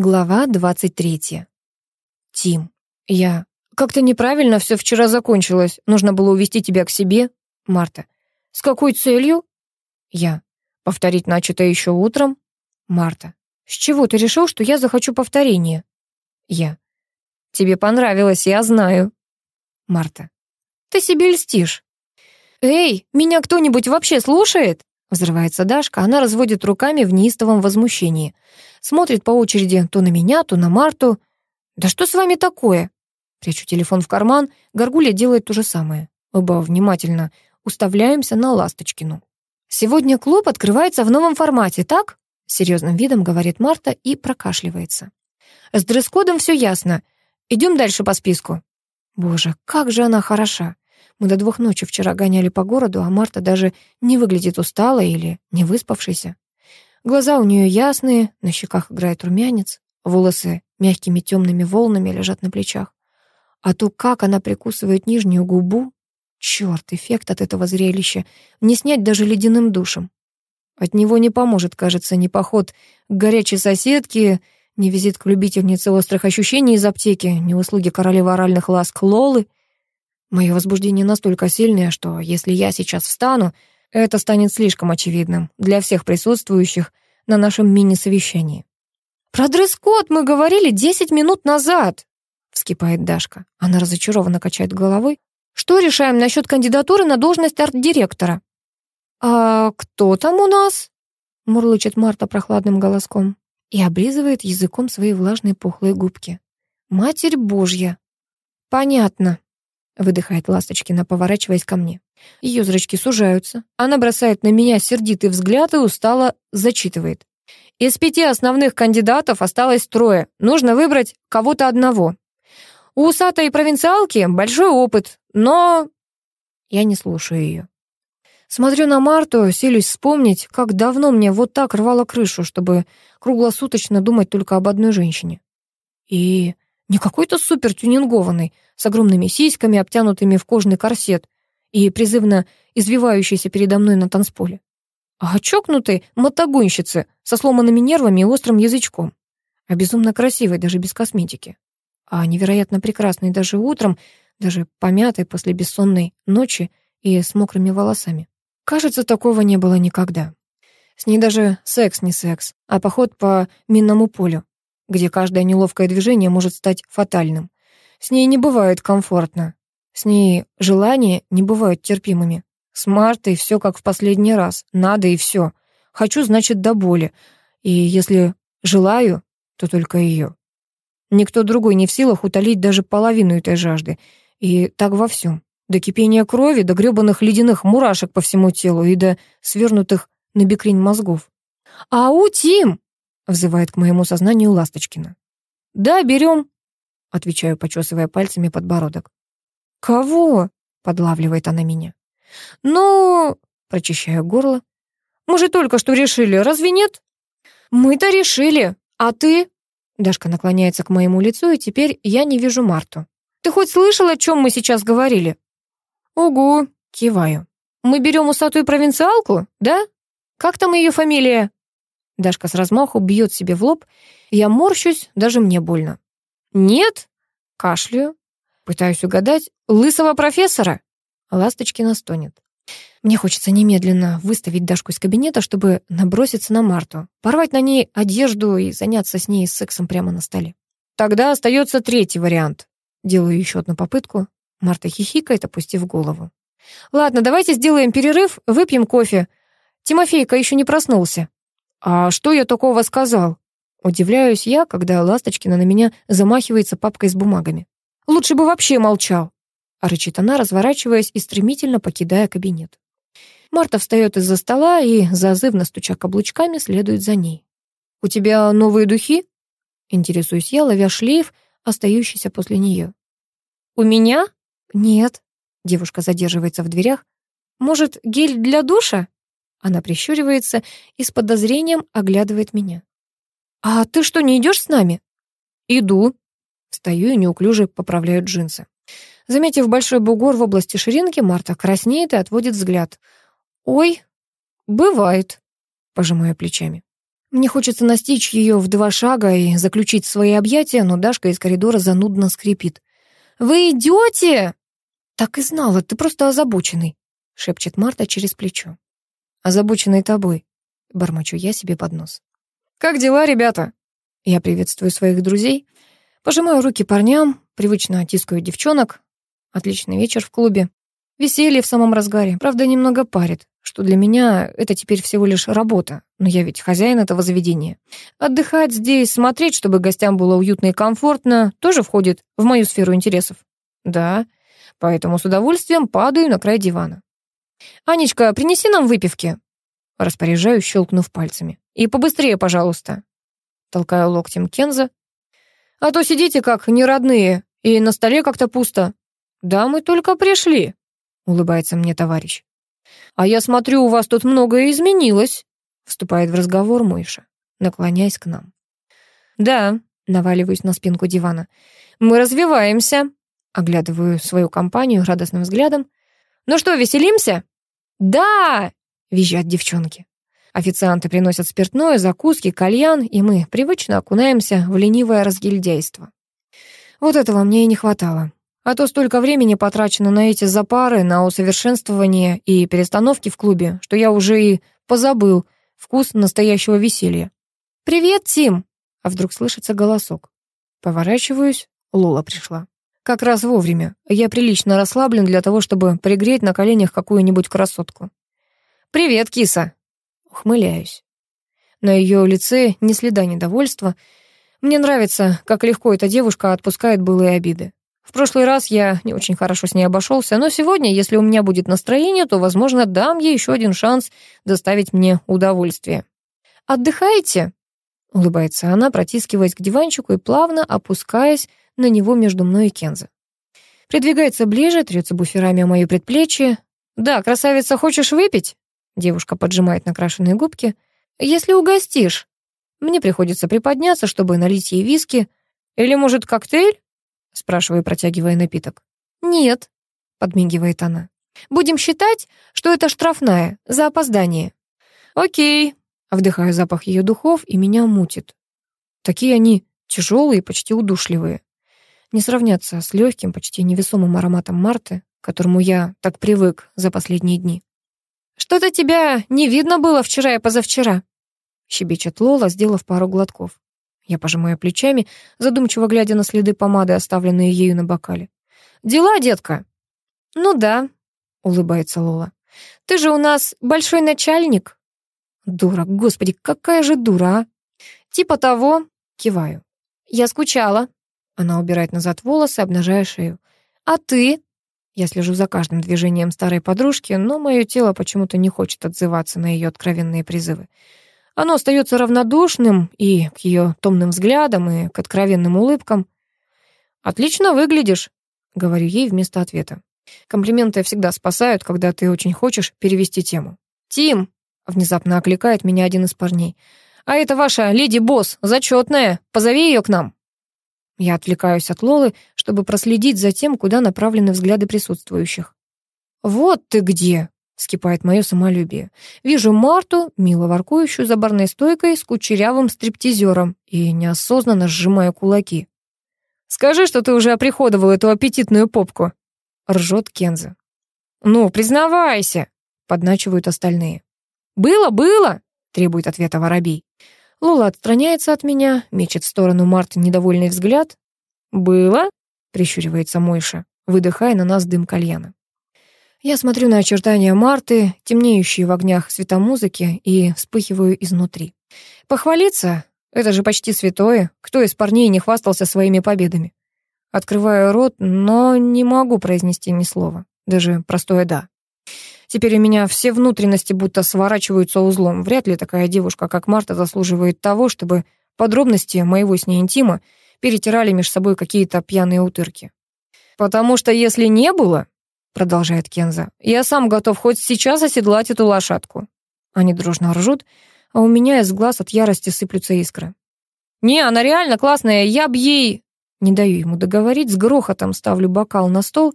Глава 23. Тим. Я. Как-то неправильно все вчера закончилось. Нужно было увести тебя к себе. Марта. С какой целью? Я. Повторить начатое еще утром. Марта. С чего ты решил, что я захочу повторения? Я. Тебе понравилось, я знаю. Марта. Ты себе льстишь. Эй, меня кто-нибудь вообще слушает? Взрывается Дашка, она разводит руками в неистовом возмущении. Смотрит по очереди то на меня, то на Марту. «Да что с вами такое?» Прячу телефон в карман, Горгулья делает то же самое. Оба внимательно уставляемся на Ласточкину. «Сегодня клуб открывается в новом формате, так?» Серьезным видом говорит Марта и прокашливается. «С дресс-кодом все ясно. Идем дальше по списку». Боже, как же она хороша. Мы до двух ночи вчера гоняли по городу, а Марта даже не выглядит усталой или не выспавшейся. Глаза у нее ясные, на щеках играет румянец, волосы мягкими темными волнами лежат на плечах. А то, как она прикусывает нижнюю губу, черт, эффект от этого зрелища не снять даже ледяным душем. От него не поможет, кажется, ни поход к горячей соседке, ни визит к любительнице острых ощущений из аптеки, ни услуги королевы оральных ласк Лолы — Мое возбуждение настолько сильное, что если я сейчас встану, это станет слишком очевидным для всех присутствующих на нашем мини-совещании. «Про дресс-код мы говорили десять минут назад», — вскипает Дашка. Она разочарованно качает головой. «Что решаем насчет кандидатуры на должность арт-директора?» «А кто там у нас?» — мурлычет Марта прохладным голоском и облизывает языком свои влажные пухлые губки. «Матерь Божья!» «Понятно», выдыхает Ласточкина, поворачиваясь ко мне. Ее зрачки сужаются. Она бросает на меня сердитый взгляд и устало зачитывает. Из пяти основных кандидатов осталось трое. Нужно выбрать кого-то одного. У усатой провинциалки большой опыт, но... Я не слушаю ее. Смотрю на Марту, селюсь вспомнить, как давно мне вот так рвало крышу, чтобы круглосуточно думать только об одной женщине. И не какой-то супер тюнингованный, с огромными сиськами, обтянутыми в кожный корсет и призывно извивающийся передо мной на танцполе. А чокнутой мотогонщицы со сломанными нервами и острым язычком. А безумно красивой даже без косметики. А невероятно прекрасной даже утром, даже помятой после бессонной ночи и с мокрыми волосами. Кажется, такого не было никогда. С ней даже секс не секс, а поход по минному полю, где каждое неловкое движение может стать фатальным. С ней не бывает комфортно. С ней желания не бывают терпимыми. С Мартой все как в последний раз. Надо и все. Хочу, значит, до боли. И если желаю, то только ее. Никто другой не в силах утолить даже половину этой жажды. И так во всем. До кипения крови, до грёбаных ледяных мурашек по всему телу и до свернутых на бекрень мозгов. «Ау, Тим!» Взывает к моему сознанию Ласточкина. «Да, берем», — отвечаю, почесывая пальцами подбородок. «Кого?» — подлавливает она меня. «Ну...» — прочищаю горло. «Мы же только что решили, разве нет?» «Мы-то решили, а ты?» Дашка наклоняется к моему лицу, и теперь я не вижу Марту. «Ты хоть слышал, о чем мы сейчас говорили?» «Угу», — киваю. «Мы берем усатую провинциалку, да? Как там ее фамилия?» Дашка с размаху бьет себе в лоб. Я морщусь, даже мне больно. «Нет?» Кашляю. Пытаюсь угадать. «Лысого профессора?» Ласточкина стонет. Мне хочется немедленно выставить Дашку из кабинета, чтобы наброситься на Марту, порвать на ней одежду и заняться с ней сексом прямо на столе. Тогда остается третий вариант. Делаю еще одну попытку. Марта хихикает, опустив голову. «Ладно, давайте сделаем перерыв, выпьем кофе. Тимофейка еще не проснулся». «А что я такого сказал?» Удивляюсь я, когда Ласточкина на меня замахивается папкой с бумагами. «Лучше бы вообще молчал!» рычит она, разворачиваясь и стремительно покидая кабинет. Марта встает из-за стола и, зазывно стуча каблучками, следует за ней. «У тебя новые духи?» Интересуюсь я, ловя шлейф, остающийся после нее. «У меня?» «Нет». Девушка задерживается в дверях. «Может, гель для душа?» Она прищуривается и с подозрением оглядывает меня. «А ты что, не идешь с нами?» «Иду». Встаю и неуклюже поправляю джинсы. Заметив большой бугор в области ширинки, Марта краснеет и отводит взгляд. «Ой, бывает», — пожимаю плечами. Мне хочется настичь ее в два шага и заключить свои объятия, но Дашка из коридора занудно скрипит. «Вы идете?» «Так и знала, ты просто озабоченный», — шепчет Марта через плечо. «Озабоченный тобой», — бормочу я себе под нос. «Как дела, ребята?» Я приветствую своих друзей, пожимаю руки парням, привычно тискаю девчонок. Отличный вечер в клубе. Веселье в самом разгаре, правда, немного парит, что для меня это теперь всего лишь работа, но я ведь хозяин этого заведения. Отдыхать здесь, смотреть, чтобы гостям было уютно и комфортно, тоже входит в мою сферу интересов. Да, поэтому с удовольствием падаю на край дивана. «Анечка, принеси нам выпивки», — распоряжаюсь, щелкнув пальцами. «И побыстрее, пожалуйста». Толкаю локтем Кенза. «А то сидите как неродные, и на столе как-то пусто». «Да мы только пришли», улыбается мне товарищ. А я смотрю, у вас тут многое изменилось, вступает в разговор Мойша, наклоняясь к нам. Да, наваливаюсь на спинку дивана. Мы развиваемся, оглядываю свою компанию радостным взглядом. Ну что, веселимся? Да, визжат девчонки. Официанты приносят спиртное, закуски, кальян, и мы привычно окунаемся в ленивое разгильдяйство. Вот этого мне и не хватало. А то столько времени потрачено на эти запары, на усовершенствование и перестановки в клубе, что я уже и позабыл вкус настоящего веселья. «Привет, Тим!» А вдруг слышится голосок. Поворачиваюсь, Лола пришла. Как раз вовремя. Я прилично расслаблен для того, чтобы пригреть на коленях какую-нибудь красотку. «Привет, киса!» Ухмыляюсь. На ее лице ни следа недовольства. Мне нравится, как легко эта девушка отпускает былые обиды. В прошлый раз я не очень хорошо с ней обошелся, но сегодня, если у меня будет настроение, то, возможно, дам ей еще один шанс доставить мне удовольствие. «Отдыхаете?» — улыбается она, протискиваясь к диванчику и плавно опускаясь на него между мной и Кензо. Придвигается ближе, трется буферами о моё предплечье. «Да, красавица, хочешь выпить?» Девушка поджимает накрашенные губки. «Если угостишь». Мне приходится приподняться, чтобы налить ей виски. Или, может, коктейль? спрашиваю, протягивая напиток. «Нет», — подмигивает она. «Будем считать, что это штрафная за опоздание». «Окей», — вдыхаю запах ее духов, и меня мутит. Такие они тяжелые, почти удушливые. Не сравнятся с легким, почти невесомым ароматом Марты, к которому я так привык за последние дни. «Что-то тебя не видно было вчера и позавчера», — щебечет Лола, сделав пару глотков. Я пожимаю плечами, задумчиво глядя на следы помады, оставленные ею на бокале. «Дела, детка?» «Ну да», — улыбается Лола. «Ты же у нас большой начальник». «Дура, господи, какая же дура, а?» «Типа того», — киваю. «Я скучала». Она убирает назад волосы, обнажая шею. «А ты?» Я слежу за каждым движением старой подружки, но мое тело почему-то не хочет отзываться на ее откровенные призывы. Оно остается равнодушным и к ее томным взглядам, и к откровенным улыбкам. «Отлично выглядишь», — говорю ей вместо ответа. Комплименты всегда спасают, когда ты очень хочешь перевести тему. «Тим!» — внезапно окликает меня один из парней. «А это ваша леди-босс, зачетная. Позови ее к нам». Я отвлекаюсь от Лолы, чтобы проследить за тем, куда направлены взгляды присутствующих. «Вот ты где!» Вскипает мое самолюбие. Вижу Марту, мило воркующую за барной стойкой с кучерявым стриптизером, и неосознанно сжимаю кулаки. «Скажи, что ты уже оприходовал эту аппетитную попку!» Ржет Кенза. «Ну, признавайся!» Подначивают остальные. «Было, было!» Требует ответа воробей. Лола отстраняется от меня, мечет в сторону Марты недовольный взгляд. «Было?» — прищуривается Мойша, выдыхая на нас дым кальяна. Я смотрю на очертания Марты, темнеющие в огнях светомузыки, и вспыхиваю изнутри. Похвалиться? Это же почти святое. Кто из парней не хвастался своими победами? Открываю рот, но не могу произнести ни слова. Даже простое «да». Теперь у меня все внутренности будто сворачиваются узлом. Вряд ли такая девушка, как Марта, заслуживает того, чтобы подробности моего с ней интима перетирали между собой какие-то пьяные утырки. Потому что если не было, продолжает Кенза. «Я сам готов хоть сейчас оседлать эту лошадку». Они дружно ржут, а у меня из глаз от ярости сыплются искры. «Не, она реально классная, я б ей...» Не даю ему договорить, с грохотом ставлю бокал на стол,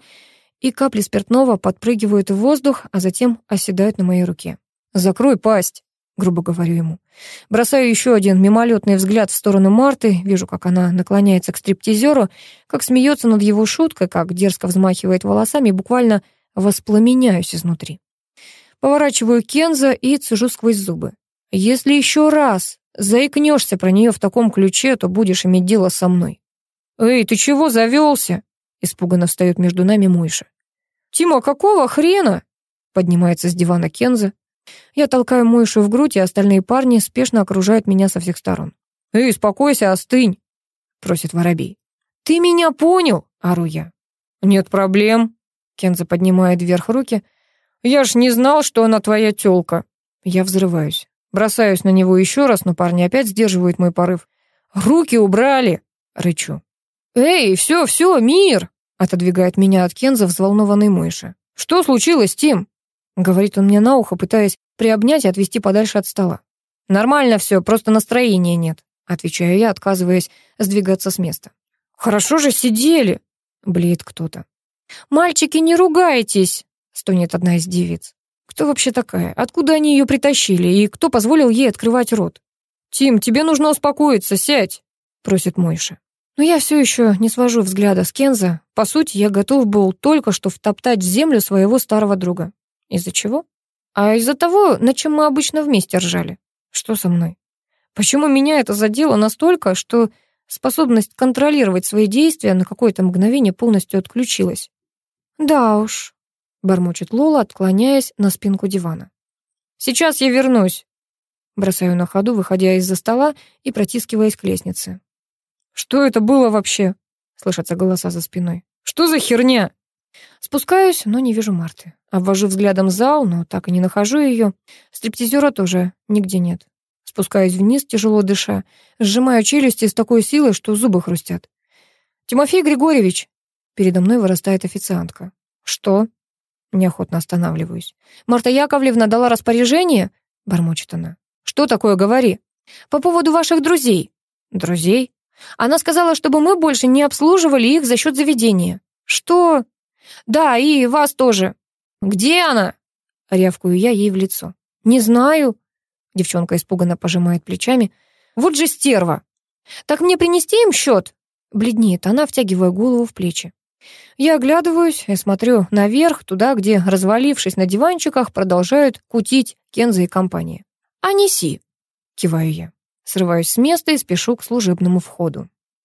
и капли спиртного подпрыгивают в воздух, а затем оседают на моей руке. «Закрой пасть!» грубо говорю ему. Бросаю еще один мимолетный взгляд в сторону Марты, вижу, как она наклоняется к стриптизеру, как смеется над его шуткой, как дерзко взмахивает волосами и буквально воспламеняюсь изнутри. Поворачиваю Кенза и цежу сквозь зубы. Если еще раз заикнешься про нее в таком ключе, то будешь иметь дело со мной. «Эй, ты чего завелся?» Испуганно встает между нами Мойша. «Тима, какого хрена?» Поднимается с дивана Кенза. Я толкаю Мойшу в грудь, и остальные парни спешно окружают меня со всех сторон. «Эй, успокойся, остынь!» Просит Воробей. «Ты меня понял?» — ору я. «Нет проблем». Кенза поднимает вверх руки. «Я ж не знал, что она твоя тёлка». Я взрываюсь. Бросаюсь на него еще раз, но парни опять сдерживают мой порыв. «Руки убрали!» — рычу. «Эй, все, все, мир!» — отодвигает меня от Кенза взволнованный Мойша. «Что случилось, Тим?» — говорит он мне на ухо, пытаясь приобнять и отвести подальше от стола. «Нормально все, просто настроения нет», — отвечаю я, отказываясь сдвигаться с места. «Хорошо же сидели!» — блеет кто-то. «Мальчики, не ругайтесь!» — стонет одна из девиц. Кто вообще такая? Откуда они ее притащили? И кто позволил ей открывать рот? «Тим, тебе нужно успокоиться, сядь!» — просит Мойша. Но я все еще не свожу взгляда с Кенза. По сути, я готов был только что втоптать землю своего старого друга. Из-за чего? А из-за того, на чем мы обычно вместе ржали. Что со мной? Почему меня это задело настолько, что способность контролировать свои действия на какое-то мгновение полностью отключилась? Да уж, бормочет Лола, отклоняясь на спинку дивана. Сейчас я вернусь. Бросаю на ходу, выходя из-за стола и протискиваясь к лестнице. «Что это было вообще?» — слышатся голоса за спиной. «Что за херня?» Спускаюсь, но не вижу Марты. Обвожу взглядом зал, но так и не нахожу ее. Стриптизера тоже нигде нет. Спускаюсь вниз, тяжело дыша. Сжимаю челюсти с такой силой, что зубы хрустят. «Тимофей Григорьевич!» Передо мной вырастает официантка. «Что?» Неохотно останавливаюсь. «Марта Яковлевна дала распоряжение?» Бормочет она. «Что такое, говори?» «По поводу ваших друзей». «Друзей?» Она сказала, чтобы мы больше не обслуживали их за счет заведения. Что? Да, и вас тоже. Где она? Рявкую я ей в лицо. Не знаю. Девчонка испуганно пожимает плечами. Вот же стерва. Так мне принести им счет? Бледнеет она, втягивая голову в плечи. Я оглядываюсь и смотрю наверх, туда, где, развалившись на диванчиках, продолжают кутить Кенза и компания. «А неси!» — киваю я. Срываюсь с места и спешу к служебному входу.